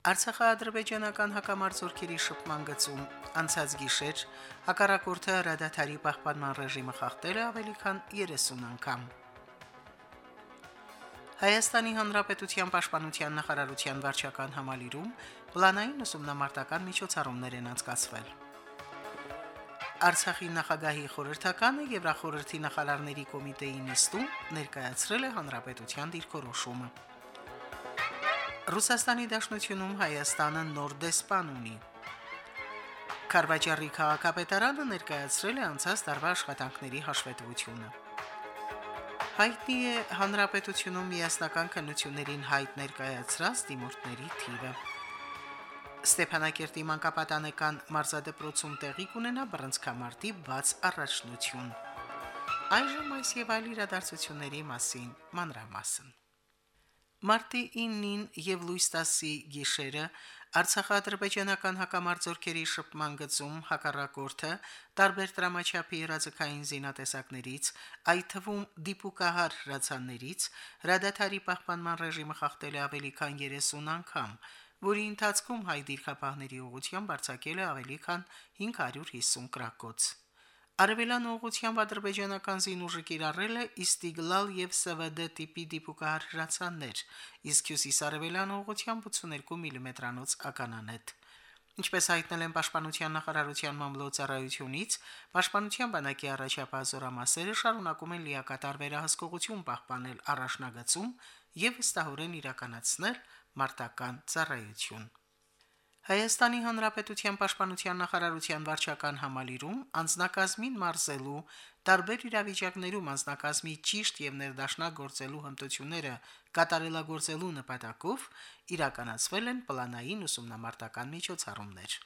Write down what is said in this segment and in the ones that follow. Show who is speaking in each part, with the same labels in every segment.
Speaker 1: Արցախա-ադրբեջանական հակամարտությունների շփման գծում անցած գիշեր հակառակորդը հրադադարի պահպանման ռեժիմը խախտել է ավելի քան 30 անգամ։ Հայաստանի Հանրապետության Պաշտպանության նախարարության վարչական համալիրում պլանային ուսումնամարտական միջոցառումներ են անցկացվել։ Արցախի նախագահի խորհրդականը Եվրախորհրդի նախարարների կոմիտեի նիստում ներկայացրել է հանրապետության դիրքորոշումը։ Ռուսաստանի Դաշնությունում Հայաստանը նոր դեսպան ունի։ Կարվաճարի քաղաքապետարանը ներկայացրել է անցած տարվա աշխատանքների հաշվետվությունը։ Հայտնի է հանրապետությունում միասնական քննություններին հայտ ներկայացրած դիմորդների թիվը։ Ստեփանակերտի մանկապատանեկան մարզադպրոցում տեղի կունենա բռնցքամարտի բաց առաջնություն։ Այժմ այս եւ այլ իրադարձությունների մասին մանրամասն։ Մարտի 9-ին եւ լույս 10-ի գիշերը Արցախա-ադրբեջանական հակամարտությունների շփման գծում հակառակորդը տարբեր դրամաչափի հրաձգային զինատեսակներից, այդ թվում դիպուկահար հրացաններից, հրադադարի պահպանման ռեժիմը խախտել է ավելի քան 30 անգամ, որի ընթացքում հայ դիրքապահների ուղղությամբ արձակել է ավելի քան 550 կրակոց։ Արևելան ուղղությամբ ադրբեջանական զինուժը կիրառել է Իստիգլալ եւ ՍՎԴ տիպի դիպուկահար հրացաններ, իսկ հյուսիսարևելան ուղղությամբ 82 մմ-անոց ականանետ։ Ինչպես հայտնել են Պաշտպանության նախարարության մամլոյցարայությունից, Պաշտպանության բանակի առաջապահ զորամասերը շարունակում են լիակատար վերահսկողություն պահպանել առաջնագծում եւ վստահորեն իրականացնել մարտական ծառայություն։ Հայաստանի Հանրապետության Պաշտպանության նախարարության վարչական համալիրում անձնակազմին մարզելու տարբեր իրավիճակներում անձնակազմի ճիշտ եւ ներդաշնակ գործելու հմտությունները կատարելագործելու նպատակով իրականացվել են պլանային ուսումնամարտական միջոցառումներ։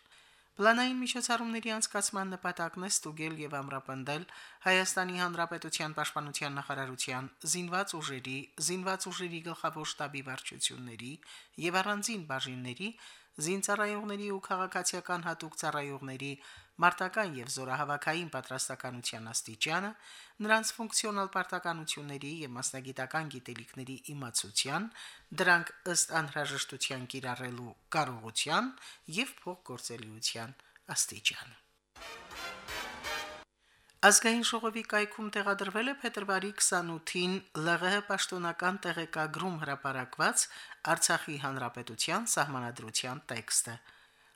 Speaker 1: Պլանային միջոցառումների անցկացման նպատակն է ստուգել եւ ամրապնդել Հայաստանի Հանրապետության Պաշտպանության նախարարության զինված ուժերի, զինված ուժերի գլխավոր շտաբի վարչությունների եւ առանձին բաժինների զինծառայողների ու քաղաքացիական հատուկ ծառայողների մարտական եւ զորահավաքային պատրաստականության աստիճանը, նրանց ֆունկցիոնալ պարտականությունների եւ մասնագիտական գիտելիքների իմացության, դրանք ըստ անհրաժեշտության կիրառելու կարողության եւ փոխգործելիության աստիճանը։ Ազգային ժողովի կայքում տեղադրվել է փետրվարի 28-ին ԼՂՀ պաշտոնական տեղեկագրում հրապարակված Արցախի հանրապետության սահմանադրության տեքստը։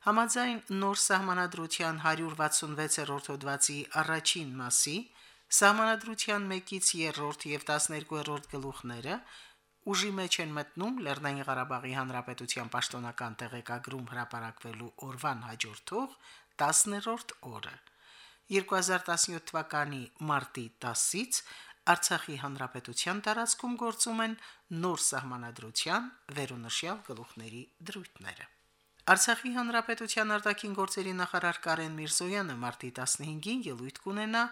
Speaker 1: Համաձայն նոր սահմանադրության 166-րդ հոդվածի առաջին մասի սահմանադրության 1-ից 3-րդ եւ 12-րդ գլուխները ուժի մեջ են մտնում Լեռնային Ղարաբաղի Հանրապետության պաշտոնական տեղեկագրում հրապարակվելու օրվան հաջորդող 10-րդ օրը։ 2017 թվականի մարտի 10-ից Արցախի հանրապետության տարածքում գործում են նոր սահմանադրության վերոնշյալ գլուխների դրույթները։ Արցախի հանրապետության արտաքին գործերի նախարար Կարեն Միրզոյանը մարտի 15-ին ելույթ կունենա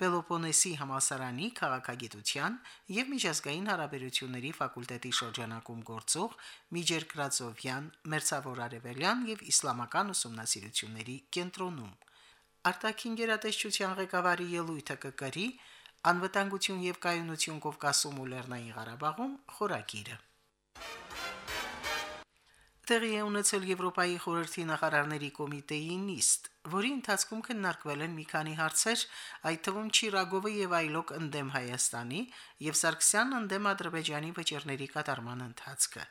Speaker 1: Պելոպոնեսի համասարանի քաղաքագիտության եւ միջազգային հարաբերությունների ֆակուլտետի շրջանակում գործող Միջերկրածովյան, Մերձավոր Արևելյան եւ Իսլամական ուսումնասիրությունների կենտրոնում։ Արտաքին գերատեսչության ղեկավարի ելույթը կկրի անվտանգություն եւ կայունություն Կովկասում ու Լեռնային Ղարաբաղում խորագիրը։ Տեղի է ունեցել Եվրոպայի խորհրդի նախարարների կոմիտեի նիստ, որի ընթացքում քննարկվել են մի քանի հարցեր, այդ թվում Չիրագովը եւ այլոք ընդդեմ Հայաստանի եւ Սարգսյան ընդդեմ Ադրբեջանի վճիռների կատարման ընթացքը։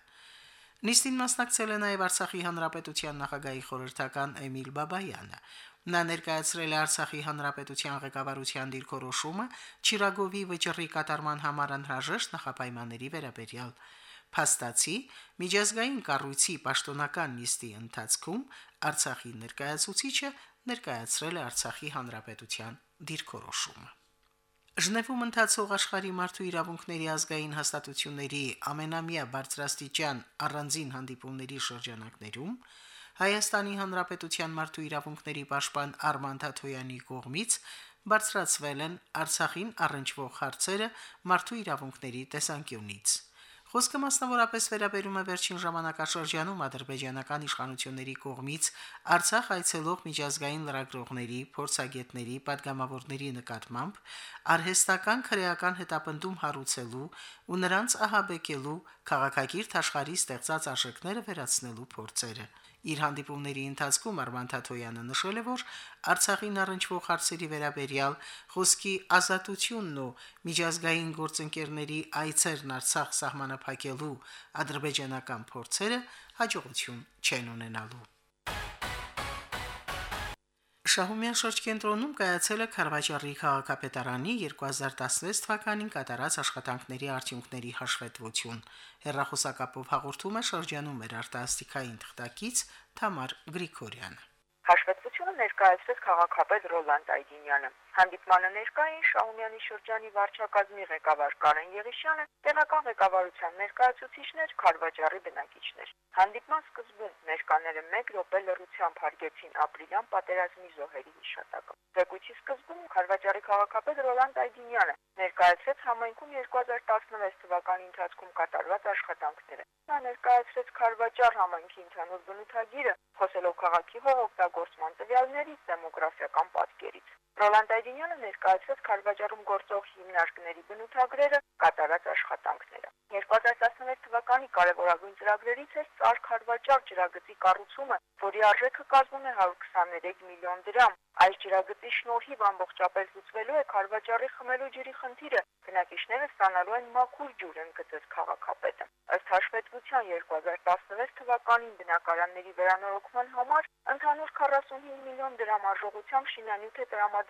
Speaker 1: Նիստին մասնակցել է նաև Արցախի հանրապետության նախագահի խորհրդական Էմիլ Բաբայանը։ Նա ներկայացրել է Արցախի հանրապետության ղեկավարության դիրքորոշումը Չիրագովի վճռի կատարման համար անհրաժեշտ նախապայմանների վերաբերյալ փաստացի միջազգային կառույցի պաշտոնական նիստի ընթացքում Արցախի ներկայացուցիչը ներկայացրել է Արցախի հանրապետության դիրքորոշումը։ Ժնևում ընթացող աշխարհի մարդու իրավունքների ազգային հաստատությունների ամենամյա բարձրաստիճան առանձին հանդիպումների շրջանակներում Հայաստանի Հանրապետության մարդու իրավունքների պաշտպան Արման Թաթոյանի կողմից բարձրացվել են Արցախին առնչվող հարցերը մարդու իրավունքների տեսանկյունից։ Խոսքը մասնավորապես վերաբերում է վերջին ժամանակաշրջանում ադրբեջանական իշխանությունների կողմից Արցախ այցելող միջազգային լրագրողների, փորձագետների, падգամավորների նկատմամբ արհեստական քրեական հետապնդում հարուցելու ու նրանց ահաբեկելու քաղաքագիրտ աշխարհի ստեղծած արժեքները վերացնելու փորձերը։ Իր հանդիպումների ընթացքում Արման Թաթոյանը նշել է, որ Արցախին առնչվող հարցերի վերաբերյալ խոսքի ազատությունն ու միջազգային գործընկերների այցերն Արցախ սահմանափակելու ադրբեջանական փորձերը հաջողություն չեն ունենալու։ Շահումյան շրջկենտրոնում կայացել է Խարվաճարի քաղաքապետարանի 2016 թվականին կատարած աշխատանքների արդյունքների հաշվետվություն։ Հերրախոսակապով հաղորդում է շրջանում մեր արտասթիկային թղթակից Թամար Գրիգորյանը։
Speaker 2: Հաշվետվությունը ներկայացրեց քաղաքապետ Ռոլանդ Այդինյանը։ Հանդիպմանը ներկային Շահումյանի շրջանի վարչակազմի ղեկավար Կարեն Եղիշյանը, տեղական ղեկավարության ներկայացուցիչներ, Խարվաճարի բնակիչներ։ Հանդիպման սկզբում ներկաները 1 րոպե լռությամբ հարգեցին ապրիլյան պատերազմի զոհերի հիշատակը։ Զեկույցի սկզբում Խարվաճարի քաղաքապետ Ռոլանդ Այդինյանը ներկայացրեց համայնքում 2016 թվականի ընթացքում կատարված աշխատանքները։ Նա ներկայացրեց Խարվաճար համայնքի ընդհանուր բնութագիրը, խոսելով քաղաքի հողօգտագործման օգտագործման տվյալներից դեմոգրաֆիական պատկերից։ Ռոլանդ Այդինյանը ներկայացրեց Խարվաճարում գործող հիմնարկների բնութագրերը, կատարած աշխատանքները։ 2016 թվականի կարևորագույն ծրագրերից է Սար Խարվաճար ջրագծի կառուցումը, որի արժեքը կազմում է 123 միլիոն դրամ։ Այս ջրագծի շնորհիվ ամբողջապես լուծվելու է Խարվաճարի խմելու ջրի խնդիրը։ Բնակիչները ստանալու են մաքուր ջուր, ընդգծեց քաղաքապետը։ Ըստ հաշվետվության 2016 թվականին բնակարանների վերանորոգման համար ընդհանուր 45 միլիոն դրամ արժողությամբ շինանյութ է տրամադրվել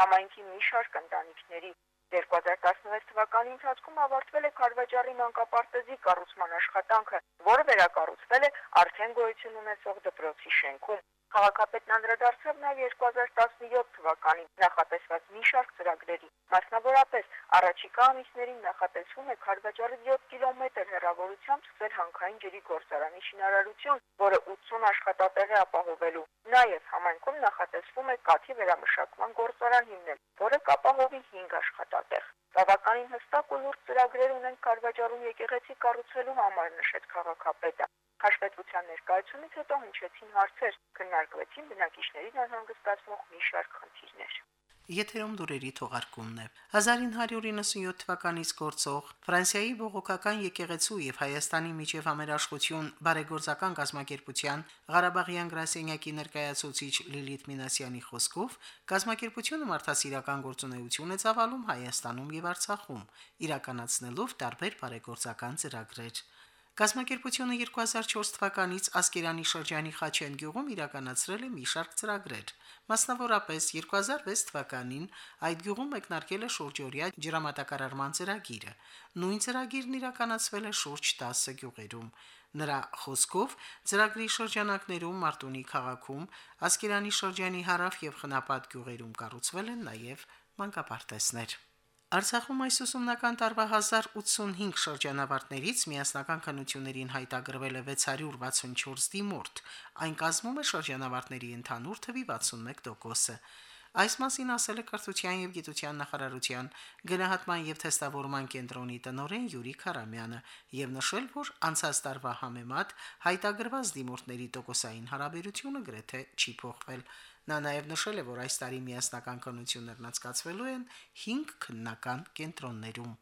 Speaker 2: համայնքի մի շարք ընտանիքների։ 2016 թվականի ընթացքում ավարտվել է Խարվաճարի մանկապարտեզի կառուցման աշխատանքը, որը վերակառուցվել է արդեն գոյություն ունեցող դպրոցի շենքում։ Քաղաքապետն անդրադարձավ նաև 2017 թվականին նախատեսված մի շարք ծրագրերի։ Մասնավորապես, առաջիկա ամիսներին նախատեսվում է Խարվաճարի 7 կիլոմետր հեռավորությամբ սկսել հանքային ջրի գործարանի շինարարություն, որը 80 աշխատատեղ է ապահովելու։ Նաև համայնքում նախատեսվում է կաթի վերամշակման գործարան հիմնել, որը կապահովի 5 աշխատատեղ։ Բավականին հստակ ու լուրջ ծրագրեր ունեն Խարվաճարում եկեղեցի կառուցելու համար, նշեց քաղաքապետը։ Հաշվետվության ներկայացումից հետո հնչեցին հարցեր, քննարկվեցին բնակիչներին անհանգստացնող մի շարք խնդիրներ։
Speaker 1: Եթերում դուրերի թողարկումն է։ 1997 թվականից գործող Ֆրանսիայի բողոքական եկեղեցու եւ Հայաստանի միջև համերաշխություն բարեգործական գազམ་ակերպության Ղարաբաղյան գրասենյակի ներկայացուցիչ Լիլիթ Մինասյանի խոսքով գազམ་ակերպությունը մարդասիրական գործունեություն է ծավալում Հայաստանում եւ Արցախում, իրականացնելով տարբեր բարեգործական ծրագրեր։ Կազմակերպությունը 2004 թվականից Ասկերանի շրջանի Խաչեն գյուղում իրականացրել է մի շարք ծրագրեր։ Մասնավորապես 2006 թվականին այդ գյուղում մեկնարկել է շուրջօրյա ջրամատակարարման ծրագիրը։ Նույն ծրագիրն իրականացվել է շուրջ 10 գյուղերում։ Նրա խոսքով ծրագրի շրջանակներում Մարտունի քաղաքում, Ասկերանի շրջանի հարավ եւ Խնապատ գյուղերում կառուցվել են նաեւ մանկապարտեզներ։ Արցախում այս ուսումնական տարվա 1085 շրջանավարտներից միասնական քննություններին հայտագրվել է 664 դիմորդ։ Այն կազմում է շրջանավարտների ընդհանուր թվի 61%-ը։ Այս մասին ասել է Կրթության եւ Գիտության նախարարության գնահատման եւ թեստավորման կենտրոնի տնօրեն Յուրի Խարամյանը եւ նշել, որ անցած տարվա համեմատ հայտագրված դիմորդների տոկոսային հարաբերությունը գրեթե չի փոխվել։ Նա նաև նշել է, որ այս տարի միասնական քննություններն անցկացվելու են 5 քննական կենտրոններում։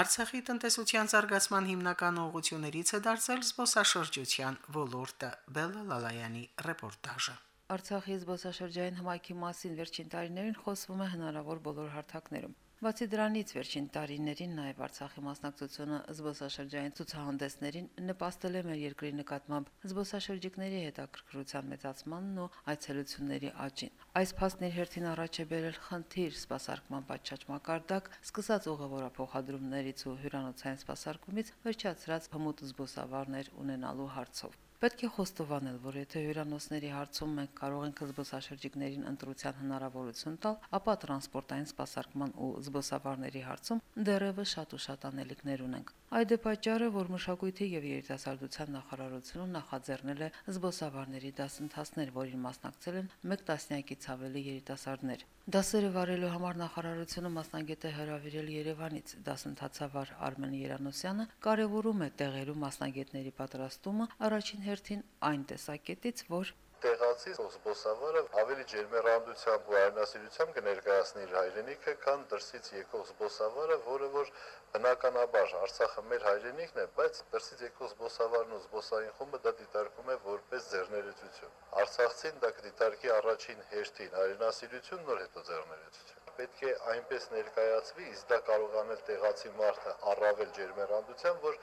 Speaker 1: Արցախի տնտեսության զարգացման հիմնական ուղղություններից է դարձել զբոսաշրջության ոլորտը։ Բելլա Լալայանի ռեպորտաժը։
Speaker 3: Արցախի զբոսաշրջային հմայքի մասին վերջին տարիներին խոսվում է հնարավոր բոլոր հարթակներում։ Բացի դրանից վերջին տարիներին նաև Արցախի մասնակցությունը զբոսաշրջային ցուցահանդեսներին նպաստել է մեր երկրի նկատմամբ զբոսաշրջիկների հետաքրքրության մեծացմանն ու այցելությունների աճին։ Այս փաստների հերթին առաջ է բերել խնդիր սպասարկման պատշաճ մակարդակ, սկսած ուղևորափոխադրումներից ու հյուրանոցային սպասարկումից վերջացրած հմուտ զբոսավարներ ունենալու հարցով։ Պետք է խոստովանել, որ եթե հյուրանոցների հարցում մենք կարող ենք զբոսաշրջիկներին ընտրության հնարավորություն տալ, ապա տրանսպորտային սպասարկման ու զբոսավարների հարցում դեռևս շատ ու շատ անելիքներ ունենք։ Այդ է պատճառը, որ մշակույթի եւ երիտասարդության նախարարությունը նախաձեռնել է զբոսավարների դասընթացներ, որին մասնակցել են 1 տասնյակից ավելի երիտասարդներ։ Դասերը վարելու համար նախարարությունը մասնագետ է հրավիրել Երևանից։ Դասընթացավար Արմեն Երանոսյանը կարևորում է տեղերու մասնագետների պատրաստումը առաջին հերթին այն տեսակետից, որ
Speaker 4: տեղացի զբոսավարը ավելի ջերմեռանդությամբ ու այրենասիրությամբ կներկայացնի իր հայրենիքը, քան դրսից եկող զբոսավարը, որը որ բնականաբար Արցախը մեր հայրենիքն է, բայց դրսից եկող զբոսավարն ու զբոսային խումբը դա դիտարկում է որպես ձեռներեցություն։ Արցախցին դա կդիտարկի առաջին հերթին հայրենասիրություն, նոր հետո ձեռներեցություն պետք է այնպես ներկայացվի, իսկ դա կարող անել տեղացի մարդը առավել ջերմեռանդությամբ, որ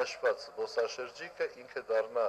Speaker 4: նշված զբոսաշրջիկը ինքը դառնա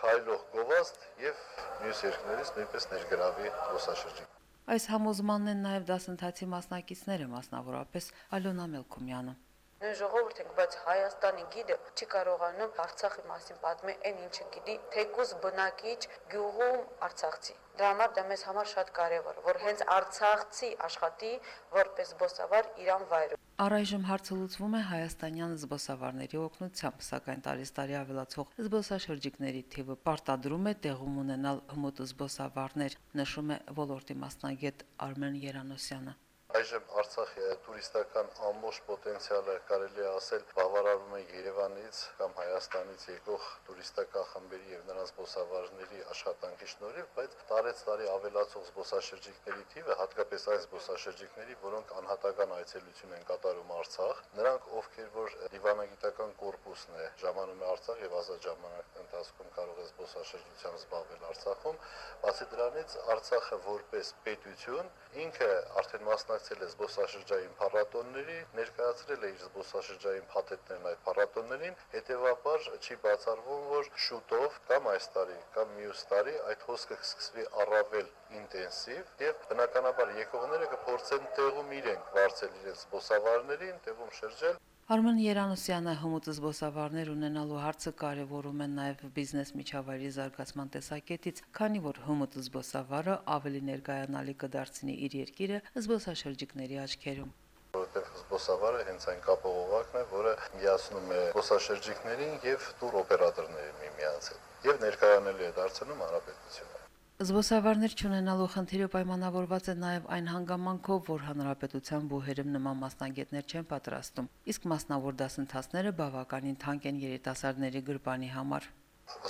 Speaker 4: քայլող գովաստ եւ մյուս երկրներից նույնպես ներգրավի զբոսաշրջիկ։
Speaker 3: Այս համոզմանն են նաև դասընթացի մասնակիցները, մասնավորապես Ալոնա Մելքումյանը։
Speaker 5: Նույն ժողովուրդ ենք, բայց Հայաստանի գիդը չի կարողանում Արցախի մասին պատմել այն ինչը գիտի, թեկուզ բնակիչ գյուղում Արցախցի։ Դրա համար դա մեզ համար շատ կարևոր, որ հենց Արցախցի աշխատի որպես զբոսավար իրան վայրում։
Speaker 3: Առայժմ հարցը լուծվում է հայաստանյան զբոսավարների օգնությամբ, սակայն տարեստարի ավելացող զբոսաշրջիկների թիվը պարտադրում է տեղում ունենալ հմուտ զբոսավարներ, նշում է ոլորտի մասնագետ Արմեն Երանոսյանը։
Speaker 4: Այժմ Արցախի տուրիստական ամբողջ պոտենցիալը կարելի է ասել բավարարվում է Երևանից կամ Հայաստանից եկող տուրիստական խմբերի եւ նրանց զբոսավարների աշխատանքի շնորհիվ, բայց տարեց տարի ավելացող զբոսաշրջիկների թիվը, հատկապես այն զբոսաշրջիկների, որոնք անհատական այցելություն են կատարում Արցախ, նրանք ովքեր որ դիվանագիտական կորպուսն է ժամանում է Արցախ եւ ազատ ժամանակ ընթացքում կարող է զբոսաշրջությամբ զբաղվել Արցախում, բացի դրանից Արցախը որպես պետություն ինքը արդեն մասնակ մասնակցել է զբոսաշրջային փառատոնների, ներկայացրել է իր զբոսաշրջային փաթեթներն այդ փառատոններին, հետևաբար չի բացառվում, որ շուտով կամ այս տարի, կամ մյուս տարի այդ հոսքը կսկսվի առավել ինտենսիվ եւ բնականաբար եկողները կփորձեն տեղում իրենք վարձել իրենց զբոսավարներին, տեղում շրջել
Speaker 3: Արմեն Երանոսյանը հմուտ զբոսավարներ ունենալու հարցը կարևորում է նաև բիզնես միջավայրի զարգացման տեսակետից, քանի որ հմուտ զբոսավարը ավելի ներկայանալի կդարձնի իր երկիրը զբոսաշրջիկների աչքերում
Speaker 4: որովհետև զբոսավարը հենց այն կապողովակն է, որը միացնում է զբոսաշրջիկներին եւ տուր օպերատորներին միմյանց հետ եւ ներկայանալի է դարձնում հանրապետությունը։
Speaker 3: Զբոսավարներ չունենալու խնդիրը պայմանավորված է նաև այն հանգամանքով, որ հանրապետության բուհերում նման մասնագետներ չեն պատրաստում, իսկ մասնավոր դասընթացները բավականին թանկ են երիտասարդների գրպանի համար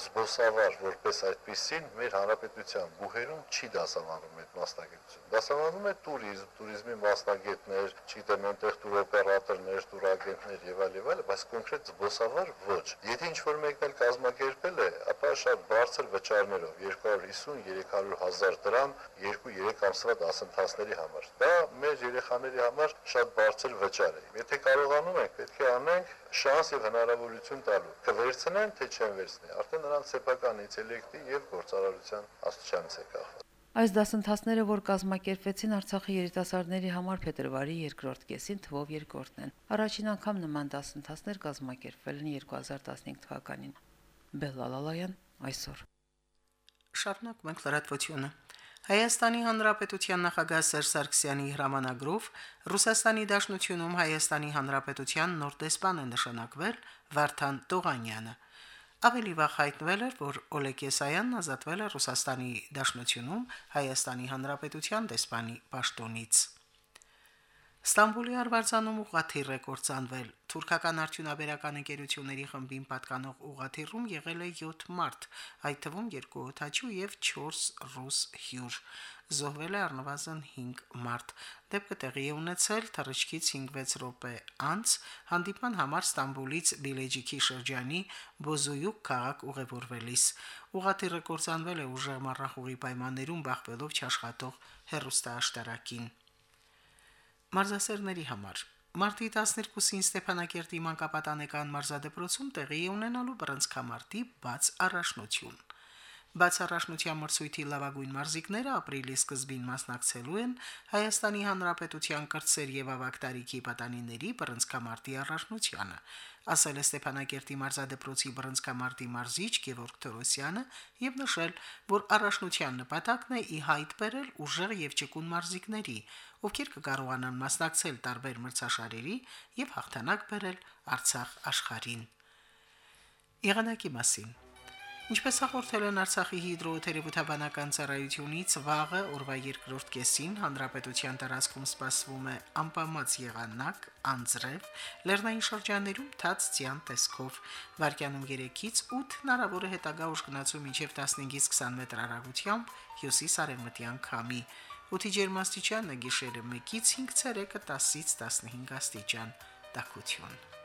Speaker 4: զբոսավար որպես այդպեսին մեր հանրապետության բուհերում չի դասավանդում այդ մասնագիտությունը։ Դասավանդում է туриզմ, туриզմի մասնագետներ, չգիտեմ, այնտեղ տուրօպերատորներ, տուրագենտներ եւ այլ եւ այլ, բայց կոնկրետ զբոսավար ոչ։ Եթե ինչ-որ մեկն էլ կազմակերպել է, ապա շատ բարձր վճարներով 250-300 հազար դրամ 2-3 ամսվա դասընթացների համար։ Դա մեր երեխաների համար շատ բարձր վճար է։ Եթե կարողանում ենք, պետք է անենք շանս եւ հնարավորություն տալու։ Կվերցնեն, թե չեն վերցնի արդեն նրանց սեփական ինտելեկտի եւ գործարարության աստիճանից է կախված։
Speaker 3: Այս դասընթացները, որ կազմակերպվեցին Արցախի երիտասարդների համար փետրվարի երկրորդ կեսին, թվով երկրորդն են։ Առաջին անգամ նման դասընթացներ կազմակերպվել են 2015 թվականին։ Բելալալայան այսօր։
Speaker 1: Շարունակ մենք լրատվությունը։ Հայաստանի Հանրապետության նախագահ Սերժ Սարգսյանի հրամանագրով Ռուսաստանի Դաշնությունում Հայաստանի Հանրապետության նոր դեսպան է նշանակվել Վարդան Տողանյանը։ Ավելի վաղ հայտնվել էր, որ Օլեգ Եսայանն ազատվել է Ռուսաստանի Դաշնությունում Հայաստանի Հանրապետության դեսպանի պաշտոնից։ Ստամբուլի արվարձանում ուղաթիռ է կործանվել։ Թուրքական արդյունաբերական ընկերությունների խմբին պատկանող ուղաթիռում եղել է 7 մարդ, այդ թվում 2 օթաչու եւ 4 ռուս հյուր զոհվել է առնվազն 5 մարդ։ Դեպքը տեղի է ունեցել թռիչքից 5-6 րոպե անց հանդիպման համար Ստամբուլից Բիլեջիկի շրջանի Բոզոյուկ քաղաք ուղևորվելիս։ Ուղղաթիռը կործանվել է ուժեղ մառախուղի պայմաններում բախվելով չաշխատող հերոստաշտարակին։ Մարզասերների համար Մարտի 12-ին Ստեփանակերտի մանկապատանեկան մարզադպրոցում տեղի է ունենալու բռնցքամարտի բաց առաջնություն։ Բացառաշնության մրցույթի լավագույն մարզիկները ապրիլի սկզբին մասնակցելու են Հայաստանի Հանրապետության կրտսեր եւ ավակ տարիքի պատանիների բռնցքամարտի առաջնությանը։ ասել է Ստեփանակերտի մարզադպրոցի բռնցքամարտի մարզիչ Գևորգ Թորոսյանը եւ նշել, որ առաջնության նպատակն է ի հայտ բերել ուժեղ եւ ճկուն մարզիկների, ովքեր կկարողանան մասնակցել տարբեր մրցաշարերի եւ հաղթանակ բերել Արցախ աշխարհին։ Եղանակի մասին Ինչպես հաղորդել են Արցախի հիդրոթերապևտաբանական ծառայությունից, վաղը օրվա երկրորդ կեսին հանրապետության տարածքում սպասվում է անպամած եղանակ, անձրև, լեռնային շրջաններում թաց ցյան տեսքով, վարկյանում 3-ից 8 հնարավոր է հետագա ուժգնացում մինչև 15-ից 20 մետր հեռագությամբ հյուսիս-արևմտյան քամի։ Օդի ջերմաստիճանը գիշերը 1-ից 5 ցելսիուսը 10-ից 15 աստիճան։ Տաքություն։